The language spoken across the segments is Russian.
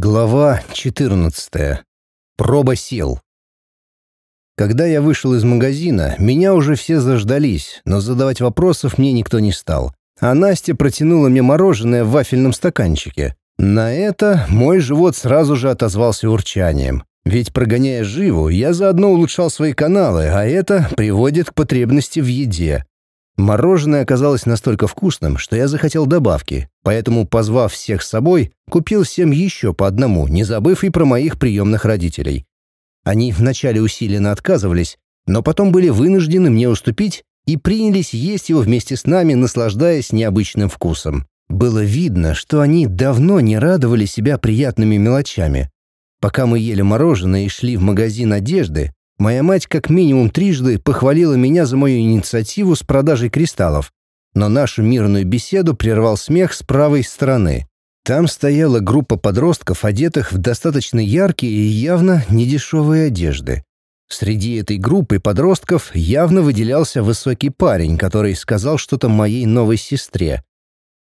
Глава 14. Проба сил. Когда я вышел из магазина, меня уже все заждались, но задавать вопросов мне никто не стал. А Настя протянула мне мороженое в вафельном стаканчике. На это мой живот сразу же отозвался урчанием. Ведь прогоняя живу, я заодно улучшал свои каналы, а это приводит к потребности в еде. Мороженое оказалось настолько вкусным, что я захотел добавки, поэтому, позвав всех с собой, купил всем еще по одному, не забыв и про моих приемных родителей. Они вначале усиленно отказывались, но потом были вынуждены мне уступить и принялись есть его вместе с нами, наслаждаясь необычным вкусом. Было видно, что они давно не радовали себя приятными мелочами. Пока мы ели мороженое и шли в магазин одежды, Моя мать как минимум трижды похвалила меня за мою инициативу с продажей кристаллов, но нашу мирную беседу прервал смех с правой стороны. Там стояла группа подростков, одетых в достаточно яркие и явно недешевые одежды. Среди этой группы подростков явно выделялся высокий парень, который сказал что-то моей новой сестре.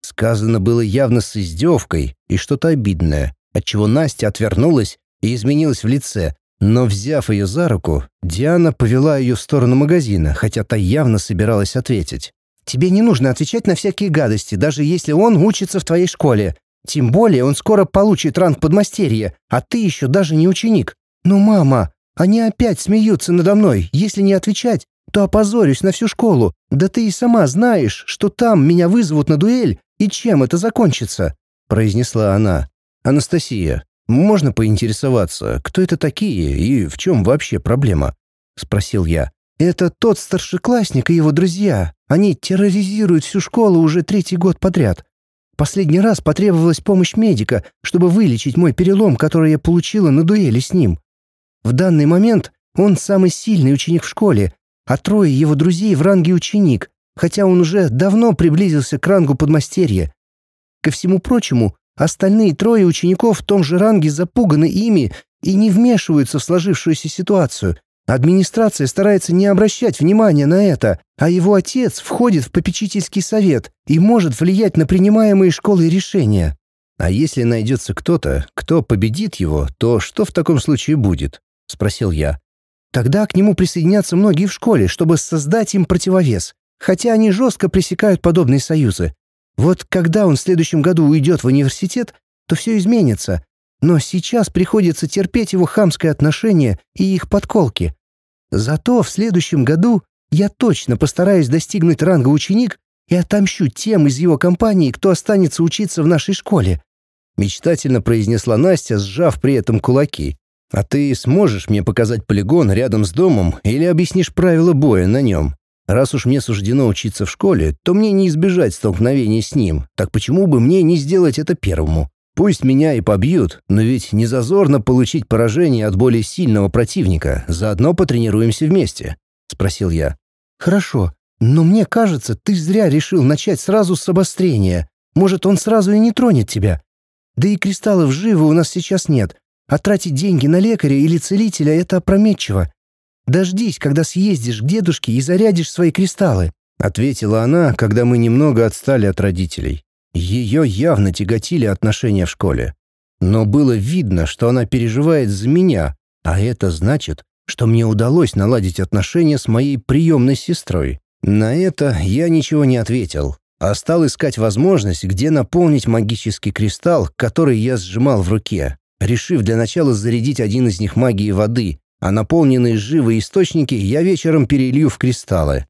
Сказано было явно с издевкой и что-то обидное, отчего Настя отвернулась и изменилась в лице, но, взяв ее за руку, Диана повела ее в сторону магазина, хотя та явно собиралась ответить. «Тебе не нужно отвечать на всякие гадости, даже если он учится в твоей школе. Тем более он скоро получит ранг подмастерья, а ты еще даже не ученик. Ну, мама, они опять смеются надо мной. Если не отвечать, то опозорюсь на всю школу. Да ты и сама знаешь, что там меня вызовут на дуэль, и чем это закончится», — произнесла она. «Анастасия, «Можно поинтересоваться, кто это такие и в чем вообще проблема?» — спросил я. «Это тот старшеклассник и его друзья. Они терроризируют всю школу уже третий год подряд. Последний раз потребовалась помощь медика, чтобы вылечить мой перелом, который я получила на дуэли с ним. В данный момент он самый сильный ученик в школе, а трое его друзей в ранге ученик, хотя он уже давно приблизился к рангу подмастерья. Ко всему прочему, Остальные трое учеников в том же ранге запуганы ими и не вмешиваются в сложившуюся ситуацию. Администрация старается не обращать внимания на это, а его отец входит в попечительский совет и может влиять на принимаемые школой решения. А если найдется кто-то, кто победит его, то что в таком случае будет? Спросил я. Тогда к нему присоединятся многие в школе, чтобы создать им противовес. Хотя они жестко пресекают подобные союзы. Вот когда он в следующем году уйдет в университет, то все изменится. Но сейчас приходится терпеть его хамское отношение и их подколки. Зато в следующем году я точно постараюсь достигнуть ранга ученик и отомщу тем из его компании, кто останется учиться в нашей школе», — мечтательно произнесла Настя, сжав при этом кулаки. «А ты сможешь мне показать полигон рядом с домом или объяснишь правила боя на нем?» Раз уж мне суждено учиться в школе, то мне не избежать столкновения с ним, так почему бы мне не сделать это первому? Пусть меня и побьют, но ведь не зазорно получить поражение от более сильного противника, заодно потренируемся вместе», — спросил я. «Хорошо, но мне кажется, ты зря решил начать сразу с обострения. Может, он сразу и не тронет тебя. Да и кристаллов живы у нас сейчас нет, а тратить деньги на лекаря или целителя — это опрометчиво. Дождись, когда съездишь к дедушке и зарядишь свои кристаллы», — ответила она, когда мы немного отстали от родителей. Ее явно тяготили отношения в школе. Но было видно, что она переживает за меня, а это значит, что мне удалось наладить отношения с моей приемной сестрой. На это я ничего не ответил, а стал искать возможность, где наполнить магический кристалл, который я сжимал в руке, решив для начала зарядить один из них магией воды, а наполненные живые источники я вечером перелью в кристаллы.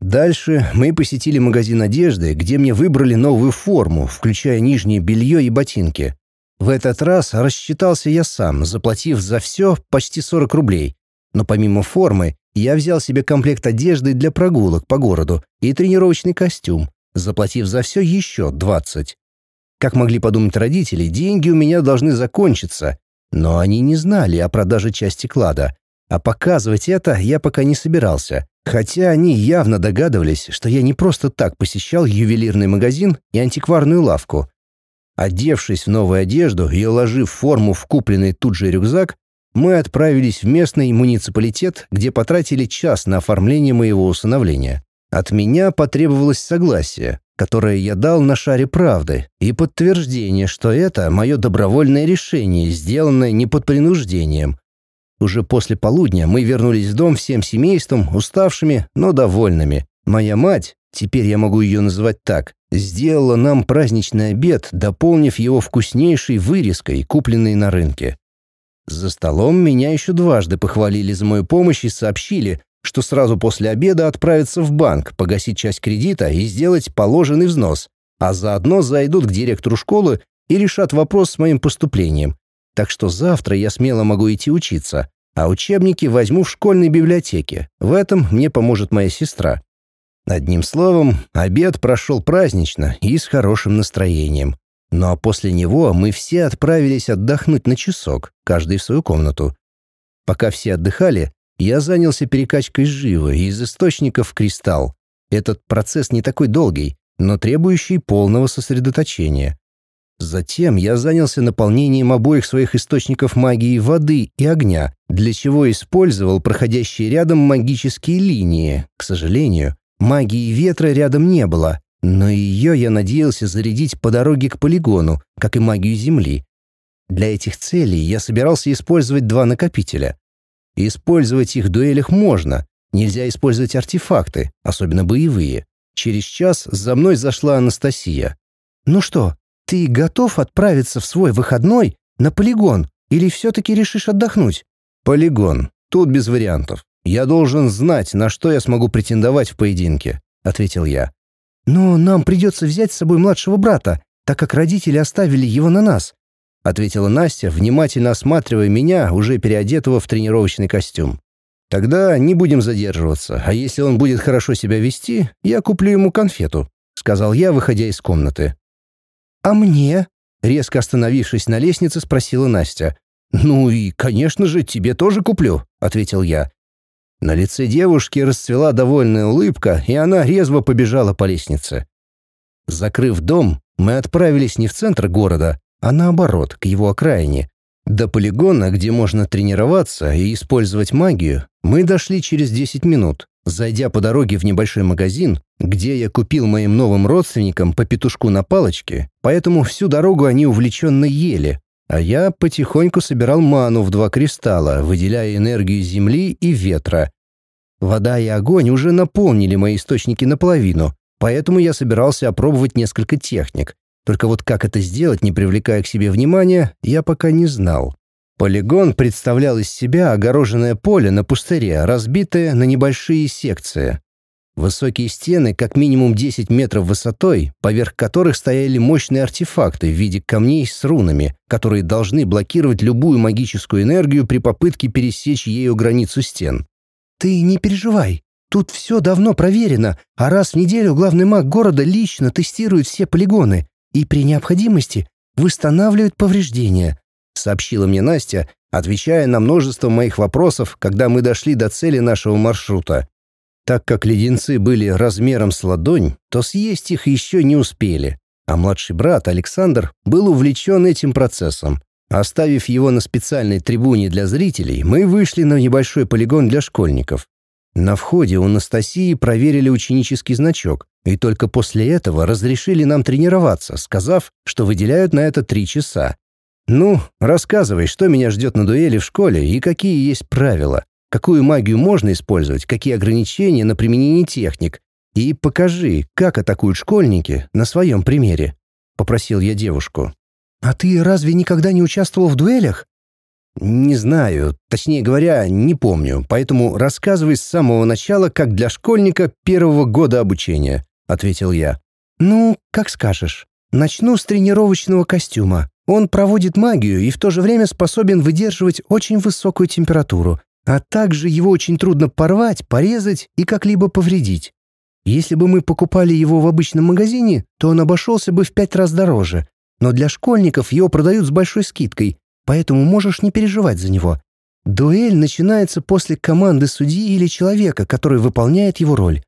Дальше мы посетили магазин одежды, где мне выбрали новую форму, включая нижнее белье и ботинки. В этот раз рассчитался я сам, заплатив за все почти 40 рублей. Но помимо формы, я взял себе комплект одежды для прогулок по городу и тренировочный костюм, заплатив за все еще 20. Как могли подумать родители, деньги у меня должны закончиться, но они не знали о продаже части клада, а показывать это я пока не собирался, хотя они явно догадывались, что я не просто так посещал ювелирный магазин и антикварную лавку. Одевшись в новую одежду и уложив форму в купленный тут же рюкзак, мы отправились в местный муниципалитет, где потратили час на оформление моего усыновления. От меня потребовалось согласие, которое я дал на шаре правды, и подтверждение, что это мое добровольное решение, сделанное не под принуждением. Уже после полудня мы вернулись в дом всем семейством, уставшими, но довольными. Моя мать, теперь я могу ее называть так, сделала нам праздничный обед, дополнив его вкуснейшей вырезкой, купленной на рынке. За столом меня еще дважды похвалили за мою помощь и сообщили, что сразу после обеда отправятся в банк, погасить часть кредита и сделать положенный взнос, а заодно зайдут к директору школы и решат вопрос с моим поступлением. Так что завтра я смело могу идти учиться, а учебники возьму в школьной библиотеке. В этом мне поможет моя сестра. Одним словом, обед прошел празднично и с хорошим настроением. Ну а после него мы все отправились отдохнуть на часок, каждый в свою комнату. Пока все отдыхали, я занялся перекачкой живы из источников в кристалл. Этот процесс не такой долгий, но требующий полного сосредоточения. Затем я занялся наполнением обоих своих источников магии воды и огня, для чего использовал проходящие рядом магические линии. К сожалению, магии ветра рядом не было, но ее я надеялся зарядить по дороге к полигону, как и магию Земли. Для этих целей я собирался использовать два накопителя. Использовать их в дуэлях можно, нельзя использовать артефакты, особенно боевые. Через час за мной зашла Анастасия. «Ну что, ты готов отправиться в свой выходной на полигон или все-таки решишь отдохнуть?» «Полигон. Тут без вариантов. Я должен знать, на что я смогу претендовать в поединке», — ответил я. «Но нам придется взять с собой младшего брата, так как родители оставили его на нас», — ответила Настя, внимательно осматривая меня, уже переодетого в тренировочный костюм. «Тогда не будем задерживаться, а если он будет хорошо себя вести, я куплю ему конфету», — сказал я, выходя из комнаты. «А мне?» — резко остановившись на лестнице, спросила Настя. «Ну и, конечно же, тебе тоже куплю», — ответил я. На лице девушки расцвела довольная улыбка, и она резво побежала по лестнице. Закрыв дом, мы отправились не в центр города, а наоборот, к его окраине. До полигона, где можно тренироваться и использовать магию, мы дошли через 10 минут, зайдя по дороге в небольшой магазин, где я купил моим новым родственникам по петушку на палочке, поэтому всю дорогу они увлеченно ели, а я потихоньку собирал ману в два кристалла, выделяя энергию земли и ветра. Вода и огонь уже наполнили мои источники наполовину, поэтому я собирался опробовать несколько техник. Только вот как это сделать, не привлекая к себе внимания, я пока не знал. Полигон представлял из себя огороженное поле на пустыре, разбитое на небольшие секции. Высокие стены, как минимум 10 метров высотой, поверх которых стояли мощные артефакты в виде камней с рунами, которые должны блокировать любую магическую энергию при попытке пересечь ею границу стен. «Ты не переживай, тут все давно проверено, а раз в неделю главный маг города лично тестирует все полигоны и при необходимости восстанавливает повреждения», сообщила мне Настя, отвечая на множество моих вопросов, когда мы дошли до цели нашего маршрута. Так как леденцы были размером с ладонь, то съесть их еще не успели, а младший брат Александр был увлечен этим процессом. Оставив его на специальной трибуне для зрителей, мы вышли на небольшой полигон для школьников. На входе у Анастасии проверили ученический значок, и только после этого разрешили нам тренироваться, сказав, что выделяют на это три часа. «Ну, рассказывай, что меня ждет на дуэли в школе и какие есть правила», какую магию можно использовать, какие ограничения на применение техник, и покажи, как атакуют школьники на своем примере», — попросил я девушку. «А ты разве никогда не участвовал в дуэлях?» «Не знаю, точнее говоря, не помню, поэтому рассказывай с самого начала, как для школьника первого года обучения», — ответил я. «Ну, как скажешь. Начну с тренировочного костюма. Он проводит магию и в то же время способен выдерживать очень высокую температуру, а также его очень трудно порвать, порезать и как-либо повредить. Если бы мы покупали его в обычном магазине, то он обошелся бы в пять раз дороже, но для школьников его продают с большой скидкой, поэтому можешь не переживать за него. Дуэль начинается после команды судьи или человека, который выполняет его роль.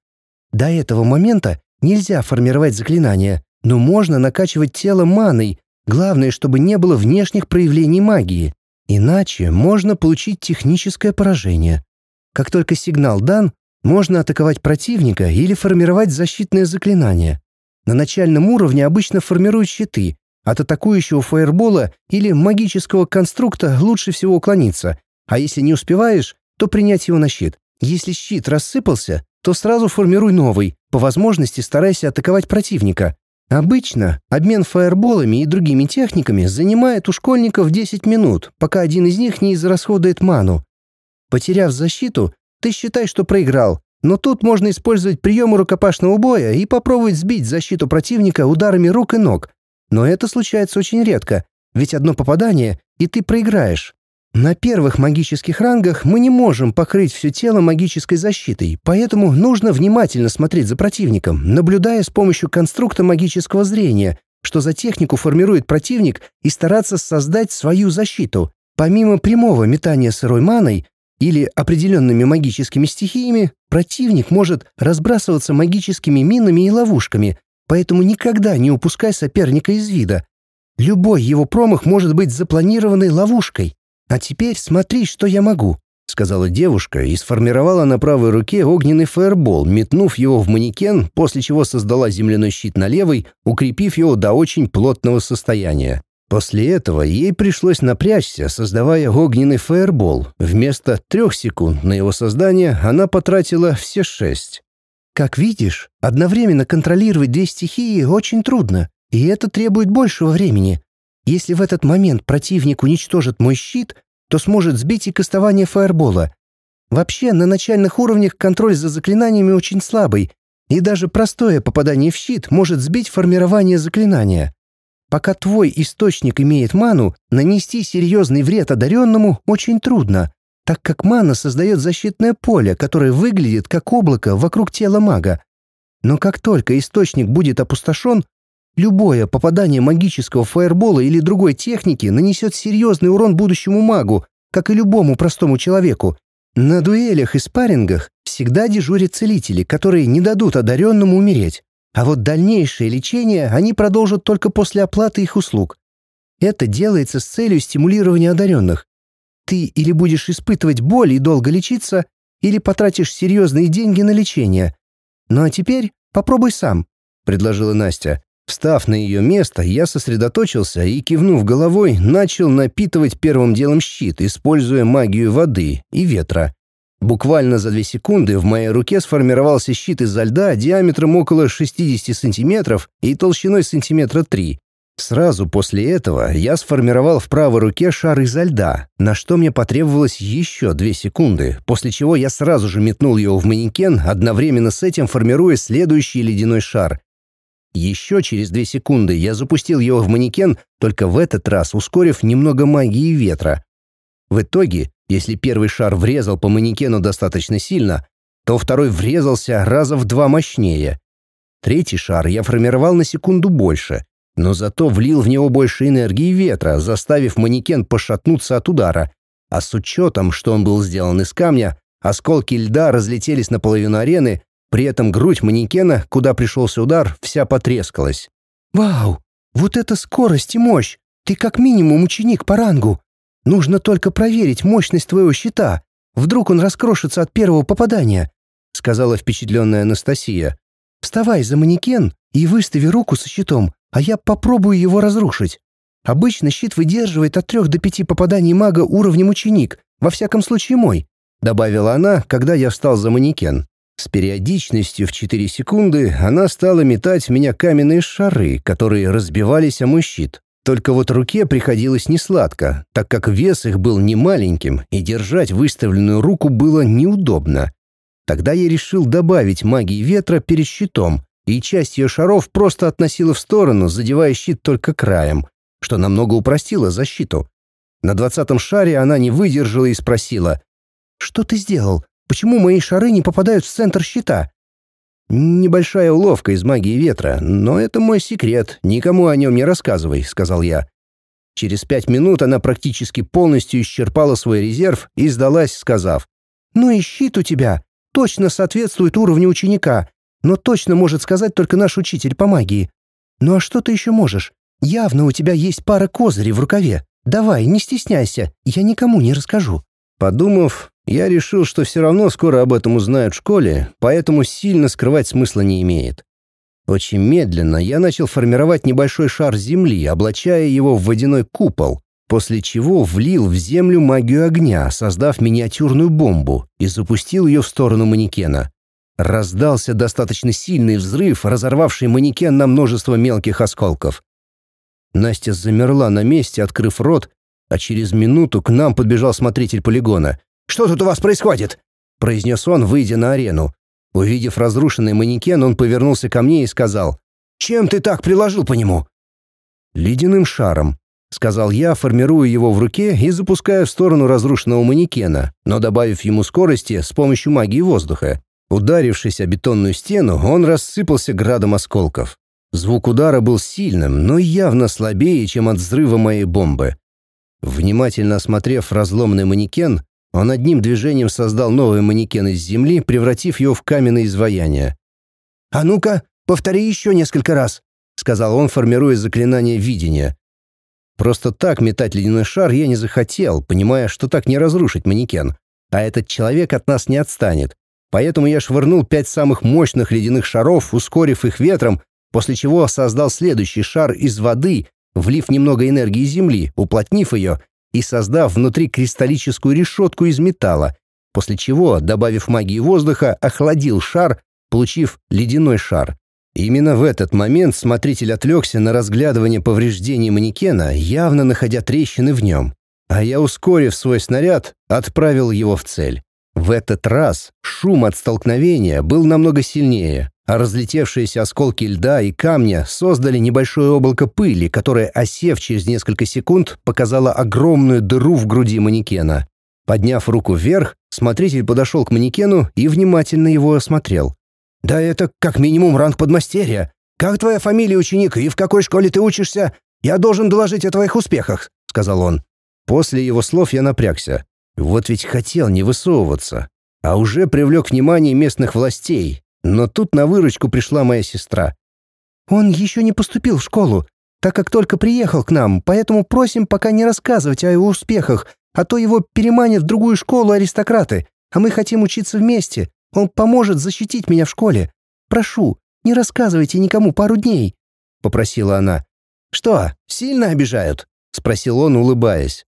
До этого момента нельзя формировать заклинания, но можно накачивать тело маной, главное, чтобы не было внешних проявлений магии. Иначе можно получить техническое поражение. Как только сигнал дан, можно атаковать противника или формировать защитное заклинание. На начальном уровне обычно формируют щиты. От атакующего фаербола или магического конструкта лучше всего уклониться. А если не успеваешь, то принять его на щит. Если щит рассыпался, то сразу формируй новый, по возможности старайся атаковать противника. Обычно обмен фаерболами и другими техниками занимает у школьников 10 минут, пока один из них не израсходует ману. Потеряв защиту, ты считай, что проиграл, но тут можно использовать приемы рукопашного боя и попробовать сбить защиту противника ударами рук и ног. Но это случается очень редко, ведь одно попадание, и ты проиграешь. На первых магических рангах мы не можем покрыть все тело магической защитой, поэтому нужно внимательно смотреть за противником, наблюдая с помощью конструкта магического зрения, что за технику формирует противник, и стараться создать свою защиту. Помимо прямого метания сырой маной или определенными магическими стихиями, противник может разбрасываться магическими минами и ловушками, поэтому никогда не упускай соперника из вида. Любой его промах может быть запланированной ловушкой. «А теперь смотри, что я могу», — сказала девушка и сформировала на правой руке огненный фаербол, метнув его в манекен, после чего создала земляной щит на левой, укрепив его до очень плотного состояния. После этого ей пришлось напрячься, создавая огненный фаербол. Вместо трех секунд на его создание она потратила все шесть. Как видишь, одновременно контролировать две стихии очень трудно, и это требует большего времени. Если в этот момент противник уничтожит мой щит, то сможет сбить и кастование фаербола. Вообще, на начальных уровнях контроль за заклинаниями очень слабый, и даже простое попадание в щит может сбить формирование заклинания. Пока твой источник имеет ману, нанести серьезный вред одаренному очень трудно, так как мана создает защитное поле, которое выглядит как облако вокруг тела мага. Но как только источник будет опустошен, Любое попадание магического фаербола или другой техники нанесет серьезный урон будущему магу, как и любому простому человеку. На дуэлях и спаррингах всегда дежурят целители, которые не дадут одаренному умереть. А вот дальнейшее лечение они продолжат только после оплаты их услуг. Это делается с целью стимулирования одаренных. Ты или будешь испытывать боль и долго лечиться, или потратишь серьезные деньги на лечение. Ну а теперь попробуй сам», — предложила Настя. Встав на ее место, я сосредоточился и, кивнув головой, начал напитывать первым делом щит, используя магию воды и ветра. Буквально за две секунды в моей руке сформировался щит из льда диаметром около 60 сантиметров и толщиной сантиметра 3. Сразу после этого я сформировал в правой руке шар изо льда, на что мне потребовалось еще две секунды, после чего я сразу же метнул его в манекен, одновременно с этим формируя следующий ледяной шар, еще через две секунды я запустил его в манекен, только в этот раз ускорив немного магии ветра. В итоге, если первый шар врезал по манекену достаточно сильно, то второй врезался раза в два мощнее. Третий шар я формировал на секунду больше, но зато влил в него больше энергии ветра, заставив манекен пошатнуться от удара. А с учетом, что он был сделан из камня, осколки льда разлетелись на половину арены, при этом грудь манекена, куда пришелся удар, вся потрескалась. «Вау! Вот это скорость и мощь! Ты как минимум ученик по рангу. Нужно только проверить мощность твоего щита. Вдруг он раскрошится от первого попадания», — сказала впечатленная Анастасия. «Вставай за манекен и выстави руку со щитом, а я попробую его разрушить. Обычно щит выдерживает от трех до пяти попаданий мага уровнем ученик, во всяком случае мой», — добавила она, когда я встал за манекен. С периодичностью в 4 секунды она стала метать в меня каменные шары, которые разбивались о мой щит. Только вот руке приходилось несладко, так как вес их был немаленьким, и держать выставленную руку было неудобно. Тогда я решил добавить магии ветра перед щитом, и часть ее шаров просто относила в сторону, задевая щит только краем, что намного упростило защиту. На двадцатом шаре она не выдержала и спросила, «Что ты сделал? Почему мои шары не попадают в центр щита? Небольшая уловка из магии ветра, но это мой секрет, никому о нем не рассказывай, сказал я. Через пять минут она практически полностью исчерпала свой резерв и сдалась, сказав, «Ну и щит у тебя точно соответствует уровню ученика, но точно может сказать только наш учитель по магии. Ну а что ты еще можешь? Явно у тебя есть пара козырей в рукаве. Давай, не стесняйся, я никому не расскажу». Подумав, я решил, что все равно скоро об этом узнают в школе, поэтому сильно скрывать смысла не имеет. Очень медленно я начал формировать небольшой шар земли, облачая его в водяной купол, после чего влил в землю магию огня, создав миниатюрную бомбу, и запустил ее в сторону манекена. Раздался достаточно сильный взрыв, разорвавший манекен на множество мелких осколков. Настя замерла на месте, открыв рот, а через минуту к нам подбежал смотритель полигона. «Что тут у вас происходит?» — произнес он, выйдя на арену. Увидев разрушенный манекен, он повернулся ко мне и сказал, «Чем ты так приложил по нему?» «Ледяным шаром», — сказал я, формируя его в руке и запуская в сторону разрушенного манекена, но добавив ему скорости с помощью магии воздуха. Ударившись о бетонную стену, он рассыпался градом осколков. Звук удара был сильным, но явно слабее, чем от взрыва моей бомбы. Внимательно осмотрев разломанный манекен, он одним движением создал новый манекен из земли, превратив его в каменное изваяние. «А ну-ка, повтори еще несколько раз», — сказал он, формируя заклинание видения. Просто так метать ледяной шар я не захотел, понимая, что так не разрушить манекен. А этот человек от нас не отстанет. Поэтому я швырнул пять самых мощных ледяных шаров, ускорив их ветром, после чего создал следующий шар из воды, влив немного энергии земли, уплотнив ее и создав внутри кристаллическую решетку из металла, после чего, добавив магии воздуха, охладил шар, получив ледяной шар. Именно в этот момент смотритель отвлекся на разглядывание повреждений манекена, явно находя трещины в нем. А я, ускорив свой снаряд, отправил его в цель. В этот раз шум от столкновения был намного сильнее, а разлетевшиеся осколки льда и камня создали небольшое облако пыли, которое, осев через несколько секунд, показало огромную дыру в груди манекена. Подняв руку вверх, смотритель подошел к манекену и внимательно его осмотрел. «Да это как минимум ранг подмастерья. Как твоя фамилия, ученик, и в какой школе ты учишься? Я должен доложить о твоих успехах», — сказал он. После его слов я напрягся. Вот ведь хотел не высовываться, а уже привлек внимание местных властей. Но тут на выручку пришла моя сестра. «Он еще не поступил в школу, так как только приехал к нам, поэтому просим пока не рассказывать о его успехах, а то его переманят в другую школу аристократы, а мы хотим учиться вместе. Он поможет защитить меня в школе. Прошу, не рассказывайте никому пару дней», — попросила она. «Что, сильно обижают?» — спросил он, улыбаясь.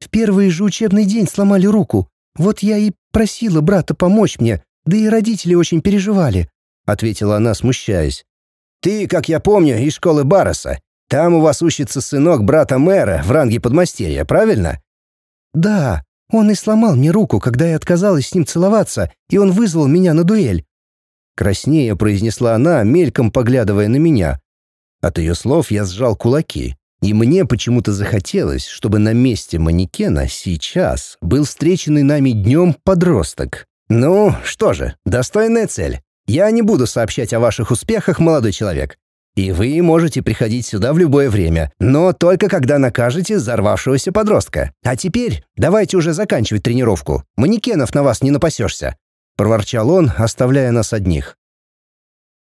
В первый же учебный день сломали руку. Вот я и просила брата помочь мне, да и родители очень переживали», — ответила она, смущаясь. «Ты, как я помню, из школы Барреса. Там у вас учится сынок брата мэра в ранге подмастерья, правильно?» «Да, он и сломал мне руку, когда я отказалась с ним целоваться, и он вызвал меня на дуэль». Краснее произнесла она, мельком поглядывая на меня. От ее слов я сжал кулаки. И мне почему-то захотелось, чтобы на месте манекена сейчас был встреченный нами днем подросток. Ну, что же, достойная цель. Я не буду сообщать о ваших успехах, молодой человек. И вы можете приходить сюда в любое время, но только когда накажете взорвавшегося подростка. А теперь давайте уже заканчивать тренировку. Манекенов на вас не напасешься», — проворчал он, оставляя нас одних.